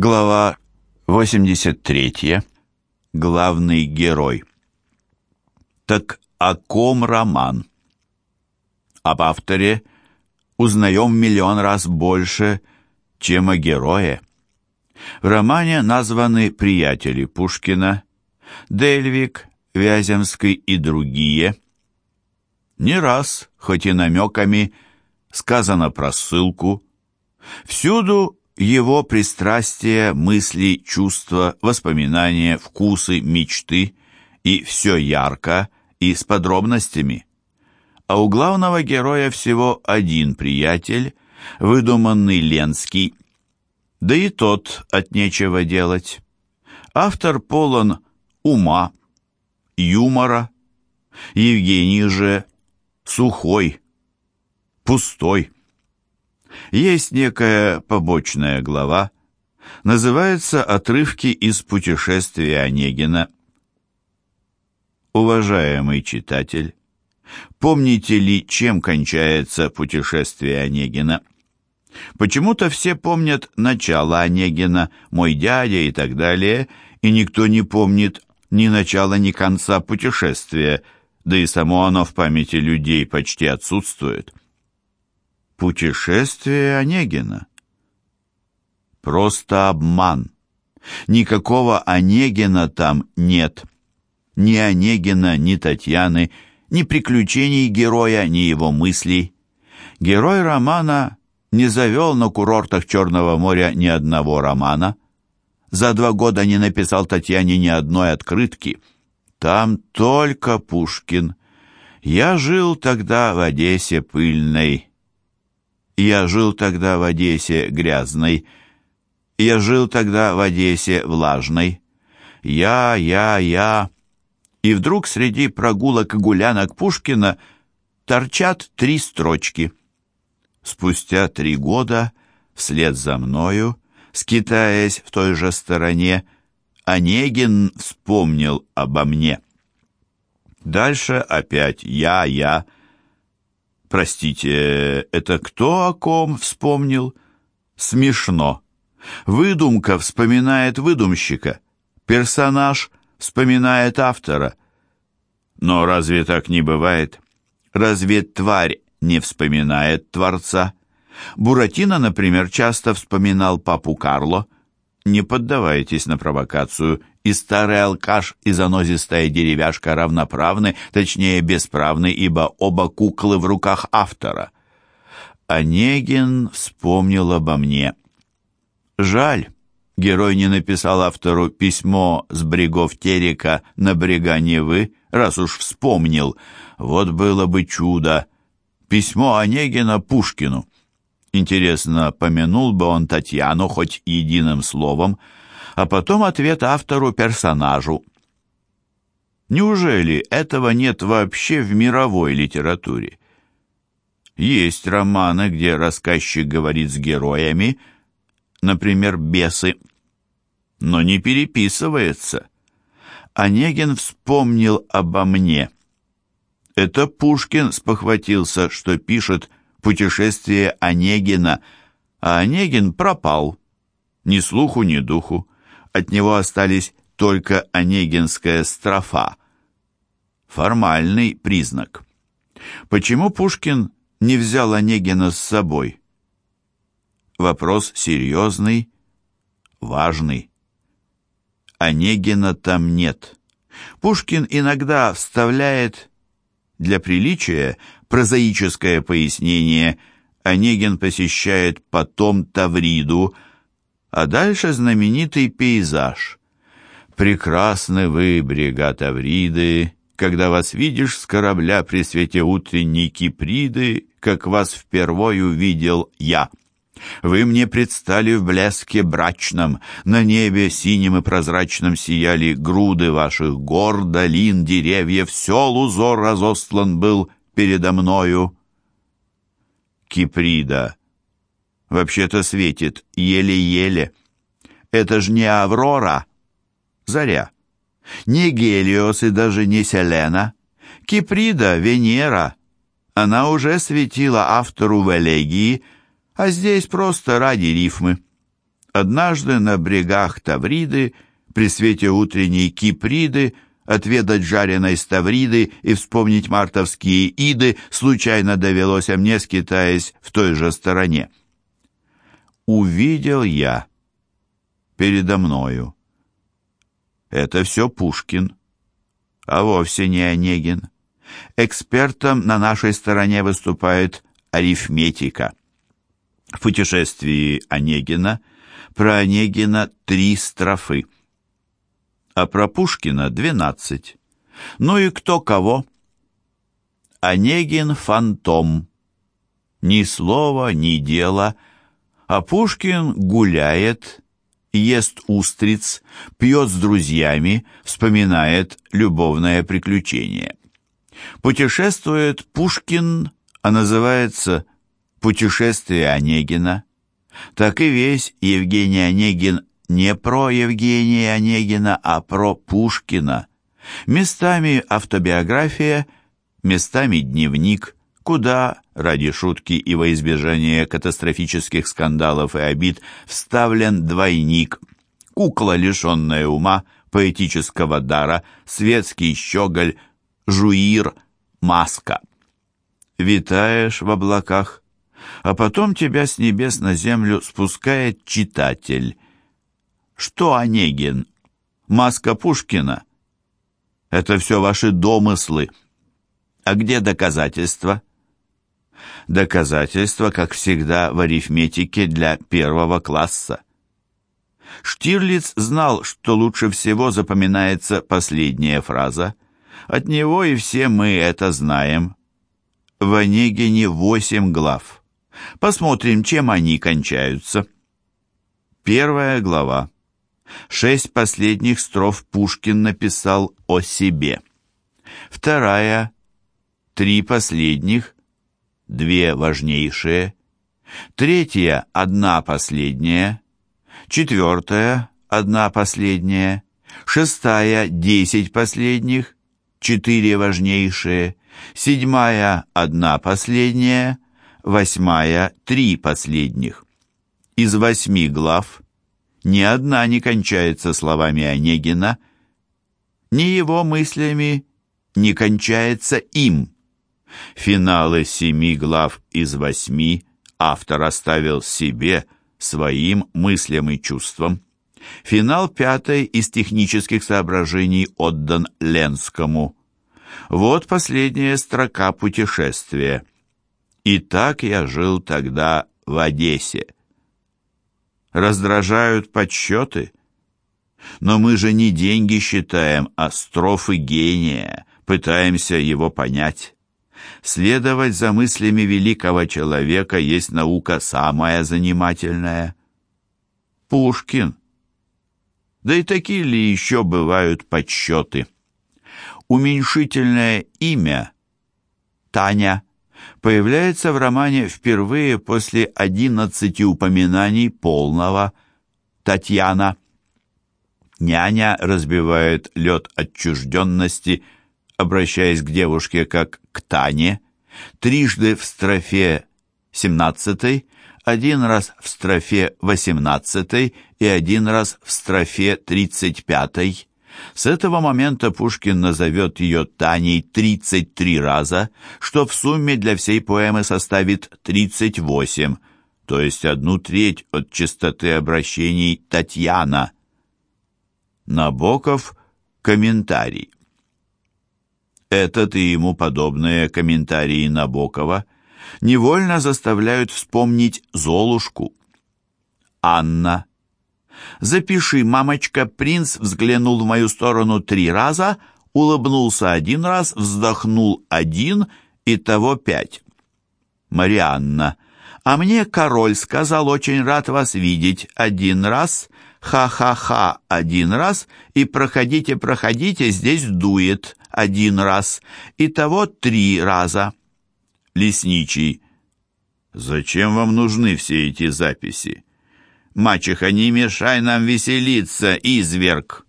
Глава 83. Главный герой. Так о ком роман? Об авторе узнаем миллион раз больше, чем о герое. В романе названы приятели Пушкина, Дельвик, Вяземский и другие. Не раз, хоть и намеками, сказано про ссылку. Всюду его пристрастия, мысли, чувства, воспоминания, вкусы, мечты и все ярко и с подробностями. А у главного героя всего один приятель, выдуманный Ленский, да и тот от нечего делать. Автор полон ума, юмора, Евгений же сухой, пустой. Есть некая побочная глава, называется «Отрывки из путешествия Онегина». Уважаемый читатель, помните ли, чем кончается путешествие Онегина? Почему-то все помнят начало Онегина, мой дядя и так далее, и никто не помнит ни начала, ни конца путешествия, да и само оно в памяти людей почти отсутствует. Путешествие Онегина. Просто обман. Никакого Онегина там нет. Ни Онегина, ни Татьяны, ни приключений героя, ни его мыслей. Герой романа не завел на курортах Черного моря ни одного романа. За два года не написал Татьяне ни одной открытки. Там только Пушкин. Я жил тогда в Одессе пыльной, я жил тогда в Одессе грязной. Я жил тогда в Одессе влажной. Я, я, я. И вдруг среди прогулок и гулянок Пушкина торчат три строчки. Спустя три года, вслед за мною, скитаясь в той же стороне, Онегин вспомнил обо мне. Дальше опять я, я, Простите, это кто о ком вспомнил? Смешно. Выдумка вспоминает выдумщика. Персонаж вспоминает автора. Но разве так не бывает? Разве тварь не вспоминает Творца? Буратино, например, часто вспоминал папу Карло. Не поддавайтесь на провокацию и старый алкаш, и занозистая деревяшка равноправны, точнее бесправны, ибо оба куклы в руках автора. Онегин вспомнил обо мне. Жаль, герой не написал автору письмо с брегов Терека на брега Невы, раз уж вспомнил. Вот было бы чудо. Письмо Онегина Пушкину. Интересно, помянул бы он Татьяну хоть единым словом, а потом ответ автору-персонажу. Неужели этого нет вообще в мировой литературе? Есть романы, где рассказчик говорит с героями, например, «Бесы», но не переписывается. Онегин вспомнил обо мне. Это Пушкин спохватился, что пишет «Путешествие Онегина», а Онегин пропал. Ни слуху, ни духу. От него остались только онегинская строфа. Формальный признак. Почему Пушкин не взял Онегина с собой? Вопрос серьезный, важный. Онегина там нет. Пушкин иногда вставляет для приличия прозаическое пояснение «Онегин посещает потом Тавриду», а дальше знаменитый пейзаж. «Прекрасны вы, брега Тавриды, когда вас видишь с корабля при свете утренней Киприды, как вас впервой увидел я». Вы мне предстали в блеске брачном, на небе синим и прозрачном сияли груды ваших гор, долин, деревьев, все лузор разостлан был передо мною. Киприда вообще-то светит еле-еле. Это ж не Аврора, заря. Не Гелиос и даже не Селена. Киприда, Венера. Она уже светила автору в элегии, а здесь просто ради рифмы. Однажды на брегах Тавриды, при свете утренней Киприды, отведать жареной ставриды и вспомнить мартовские иды случайно довелось а мне, скитаясь в той же стороне. Увидел я передо мною. Это все Пушкин, а вовсе не Онегин. Экспертом на нашей стороне выступает арифметика. В путешествии Онегина про Онегина три строфы, а про Пушкина двенадцать. Ну и кто кого? Онегин — фантом. Ни слова, ни дела, а Пушкин гуляет, ест устриц, пьет с друзьями, вспоминает любовное приключение. Путешествует Пушкин, а называется «Путешествие Онегина». Так и весь Евгений Онегин не про Евгения Онегина, а про Пушкина. Местами автобиография, местами дневник, куда, ради шутки и во избежание катастрофических скандалов и обид, вставлен двойник, кукла, лишенная ума, поэтического дара, светский щеголь, жуир, маска. Витаешь в облаках, а потом тебя с небес на землю спускает читатель. Что Онегин? Маска Пушкина? Это все ваши домыслы. А где доказательства? Доказательства, как всегда, в арифметике для первого класса. Штирлиц знал, что лучше всего запоминается последняя фраза – от него и все мы это знаем. В Онегине восемь глав. Посмотрим, чем они кончаются. Первая глава. Шесть последних строф Пушкин написал о себе. Вторая. Три последних. Две важнейшие. Третья. Одна последняя. Четвертая. Одна последняя. Шестая. Десять последних четыре важнейшие, седьмая – одна последняя, восьмая – три последних. Из восьми глав ни одна не кончается словами Онегина, ни его мыслями не кончается им. Финалы семи глав из восьми автор оставил себе, своим мыслям и чувствам. Финал пятой из технических соображений отдан Ленскому. Вот последняя строка путешествия. «И так я жил тогда в Одессе». Раздражают подсчеты? Но мы же не деньги считаем, а строфы гения, пытаемся его понять. Следовать за мыслями великого человека есть наука самая занимательная. Пушкин да и такие ли еще бывают подсчеты? Уменьшительное имя Таня появляется в романе впервые после одиннадцати упоминаний полного Татьяна. Няня разбивает лед отчужденности, обращаясь к девушке как к Тане, трижды в строфе семнадцатой один раз в строфе 18 и один раз в строфе 35. С этого момента Пушкин назовет ее Таней 33 раза, что в сумме для всей поэмы составит 38, то есть одну треть от частоты обращений Татьяна. Набоков – комментарий. Этот и ему подобные комментарии Набокова – невольно заставляют вспомнить Золушку. Анна. «Запиши, мамочка, принц взглянул в мою сторону три раза, улыбнулся один раз, вздохнул один, и того пять». Марианна. «А мне король сказал, очень рад вас видеть один раз, ха-ха-ха один раз, и проходите, проходите, здесь дует один раз, и того три раза». Лесничий. «Зачем вам нужны все эти записи?» «Мачеха, не мешай нам веселиться, изверг!»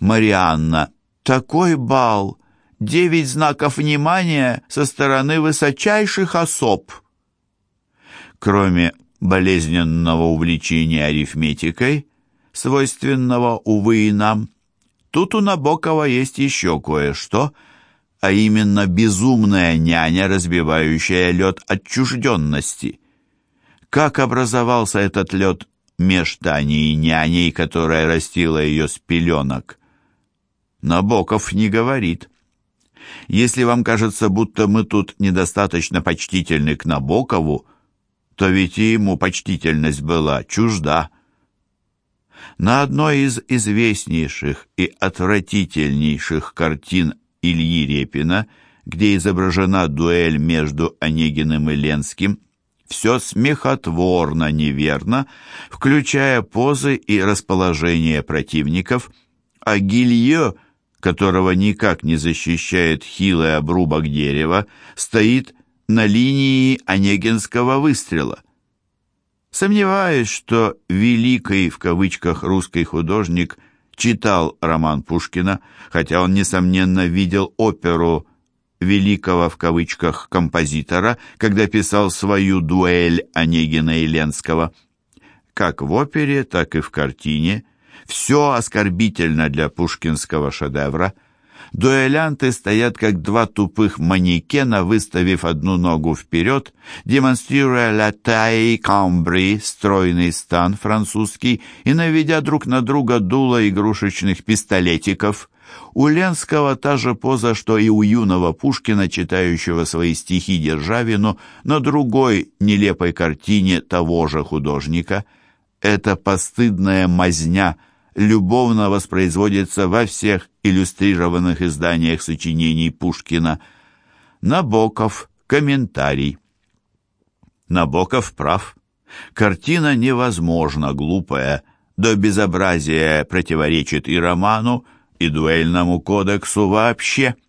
«Марианна, такой бал! Девять знаков внимания со стороны высочайших особ!» Кроме болезненного увлечения арифметикой, свойственного, увы, и нам, тут у Набокова есть еще кое-что, а именно безумная няня, разбивающая лед отчужденности. Как образовался этот лед меж Таней и няней, которая растила ее с пеленок? Набоков не говорит. Если вам кажется, будто мы тут недостаточно почтительны к Набокову, то ведь и ему почтительность была чужда. На одной из известнейших и отвратительнейших картин Ильи Репина, где изображена дуэль между Онегиным и Ленским, все смехотворно неверно, включая позы и расположение противников, а Гилье – которого никак не защищает хилый обрубок дерева, стоит на линии Онегинского выстрела. Сомневаюсь, что «великий» в кавычках русский художник читал роман Пушкина, хотя он, несомненно, видел оперу «великого» в кавычках композитора, когда писал свою дуэль Онегина и Ленского. Как в опере, так и в картине – все оскорбительно для пушкинского шедевра. Дуэлянты стоят как два тупых манекена, выставив одну ногу вперед, демонстрируя «la taille cambri» — стройный стан французский, и наведя друг на друга дуло игрушечных пистолетиков. У Ленского та же поза, что и у юного Пушкина, читающего свои стихи Державину, на другой нелепой картине того же художника. Это постыдная мазня — любовно воспроизводится во всех иллюстрированных изданиях сочинений Пушкина. Набоков. Комментарий. Набоков прав. Картина невозможно глупая, до безобразия противоречит и роману, и дуэльному кодексу вообще –